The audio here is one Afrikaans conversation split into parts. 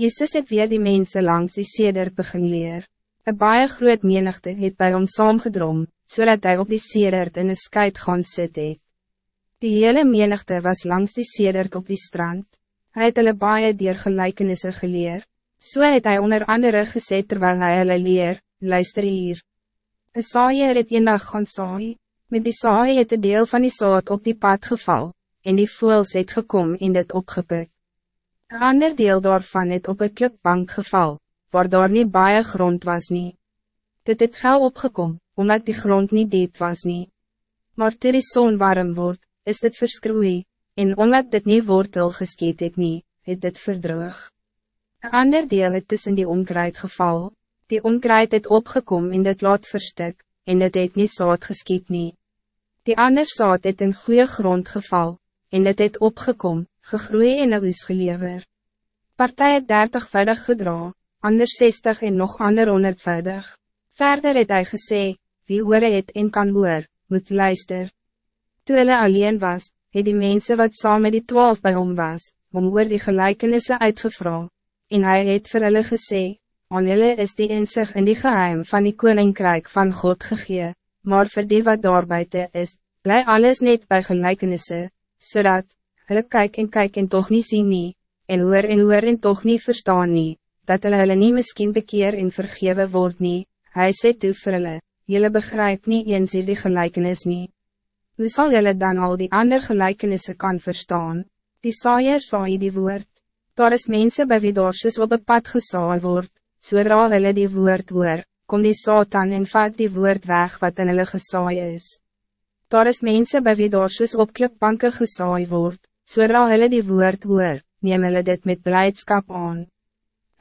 Jezus het weer die mensen langs die seder begin leer. Een baie groot menigte het bij hom saamgedrom, zodat hij op die sedert in een skuit gaan sit het. Die hele menigte was langs die sedert op die strand. Hij het hulle baie dier gelijkenisse geleer. So het hy onder andere gesê terwijl hy hulle leer, luister hier. Een saaier het eendag gaan saai, met die saai het een deel van die saad op die pad geval, en die voels het gekom en dit opgepik. Een ander deel daarvan het op een klipbank geval, waar daar nie baie grond was nie. Dit het gauw opgekom, omdat die grond niet diep was nie. Maar toe die zon warm wordt, is dit verskroei, en omdat dit nie wortel geskiet het nie, het dit verdroog. Een ander deel het tussen die onkruid geval, die onkruid het opgekom en dit laat verstik, en dit het nie saad geskiet nie. Die ander saad het in goede grond geval, en dit het opgekom, gegroeid en een oes gelever. Partij het dertig verdig gedra, ander 60 en nog ander 150. Verder het hy gesê, wie hoor het en kan hoor, moet luister. Toe hulle alleen was, het die mensen wat saam met die twaalf bij hom was, om oor die gelijkenisse uitgevra, en hij het vir hulle gesê, aan julle is die inzicht in die geheim van die koninkrijk van God gegee, maar voor die wat daarbuiten is, bly alles net bij gelijkenisse, zodat, hulle kyk en kyk en toch niet zien nie, en hoor en hoor en toch niet verstaan nie, dat hulle hulle nie miskien bekeer en vergewe word nie, hy sê toe vir hulle, julle begryp nie eens die gelijkenis nie. Hoe zal julle dan al die ander gelijkenissen kan verstaan? Die saaiers vaai die woord, daar is mensen bij wie doorsjes op een pad gesaai word, zodra hulle die woord hoor, kom die satan en vat die woord weg wat in hulle gesaai is. Daar is mensen bij wie doorsjes op klipbanken gesaai word, zodra hulle die woord hoor, neem hulle dit met blijdschap aan.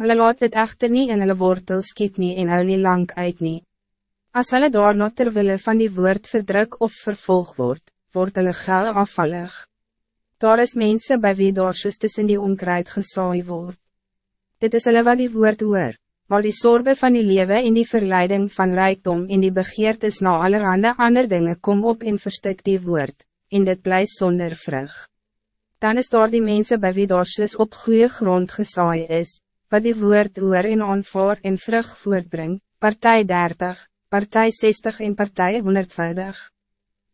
Hulle laat dit echter niet in hulle wortel skiet nie en hou nie lang uit nie. As hulle daar not terwille van die woord verdruk of vervolg word, word hulle gauw afvallig. Daar is mensen bij wie doorsjes tussen die onkruid gesaai word. Dit is hulle wat die woord hoor, waar die zorgen van die lewe en die verleiding van rijkdom en die begeertes na allerhande ander dingen kom op en verstik die woord, en dit bly sonder vrug. Dan is daar die mensen bij wie doorsjes op goede grond gesaai is, wat die woord oor en aanvaar en vrug voortbring, partij 30, partij 60 en partij 150.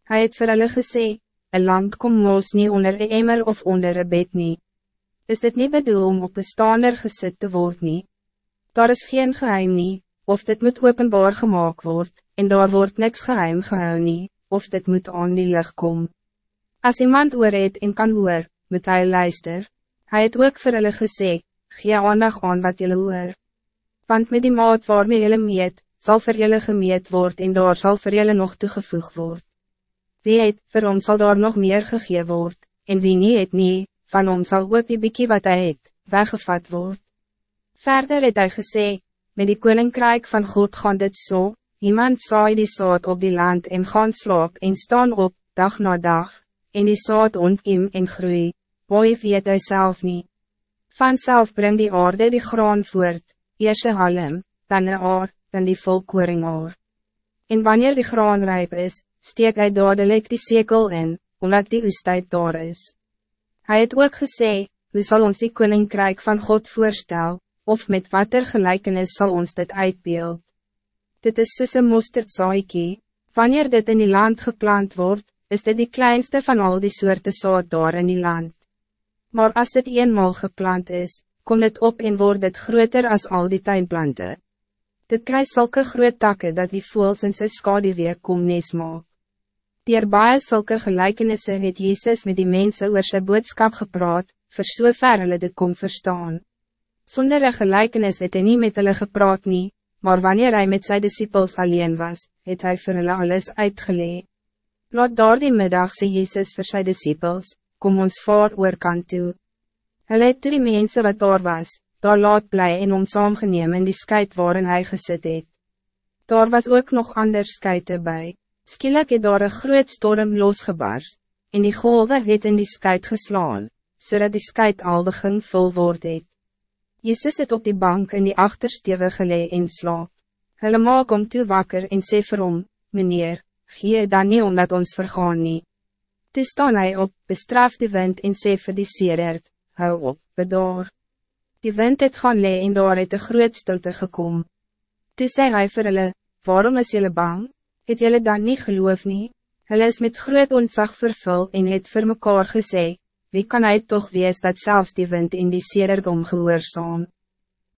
Hij het vir hulle gesê, een land kom moos nie onder een emmer of onder een bed nie. Is dit niet bedoel om op een staander gesit te word nie? Daar is geen geheim nie, of dit moet openbaar gemaakt word, en daar wordt niks geheim gehou nie, of dit moet aan die licht kom. Als iemand oor het en kan hoor, moet hij luister. Hij het ook vir hulle gesê, gee aandag aan wat jullie hoor. Want met die maat waarmee jullie meet, zal vir jullie gemeet worden en daar zal vir jullie nog toegevoeg worden. Wie het, vir hom sal daar nog meer gegee word, en wie niet het nie, van hom sal ook die bikkie wat hij het, weggevat word. Verder het hy gesê, met die koninkrijk van God gaan dit zo, iemand saai die saad op die land en gaan slaap en staan op, dag na dag, en die saad ontkiem en groei, boy weet hy self niet. Vanzelf brengt die aarde die graan voort, eers een halm, dan een aar, dan die volkoring aar. En wanneer die graan rijp is, steek hij dadelijk die sekel in, omdat die oestijd daar is. Hij het ook gesê, hoe zal ons die koninkrijk van God voorstel, of met wat er gelijkenis zal ons dit uitbeeld. Dit is soos een mosterdzaaikie, wanneer dit in die land geplant wordt, is dit die kleinste van al die soorten saad daar in die land. Maar als het eenmaal geplant is, komt het op en wordt het groter als al die tuinplanten. Dit krijgt zulke groot takken dat die voels in sy skaduwee kom nes maak. Dier baie sulke gelijkenissen het Jezus met die mensen oor sy boodskap gepraat, vir so ver hulle dit kom verstaan. Zonder een gelijkenis het hy nie met hulle gepraat nie, maar wanneer hij met zijn disciples alleen was, het hij vir hulle alles uitgelee. Laat daar die middag sê Jezus vir sy disciples, kom ons vaar oor kant toe. Hulle het toe die mense wat daar was, daar laat bly en om saamgeneem in die skuit waarin hij gesit het. Daar was ook nog ander skuite by, skielik het daar een groot storm losgebars, en die golwe het in die skuit geslaan, zodat die skuit al begin vol word het. Jezus het op die bank in die achterstewe gelee en slaap. Hulle maak om toe wakker en sê vir hom, meneer, gee dan nie omdat ons vergaan nie. Toe staan hy op, bestraf die wind en sê vir die sedert, hou op, bedaar. Die wind het gaan lee en daar het een groot stilte gekom. Toe sê hy vir hulle, waarom is jullie bang? Het jullie dan niet geloof nie? Hulle is met groot ontzag vervul en het vir mekaar gesê, wie kan hij toch wees dat zelfs die wind in die sederdom gehoorzaam?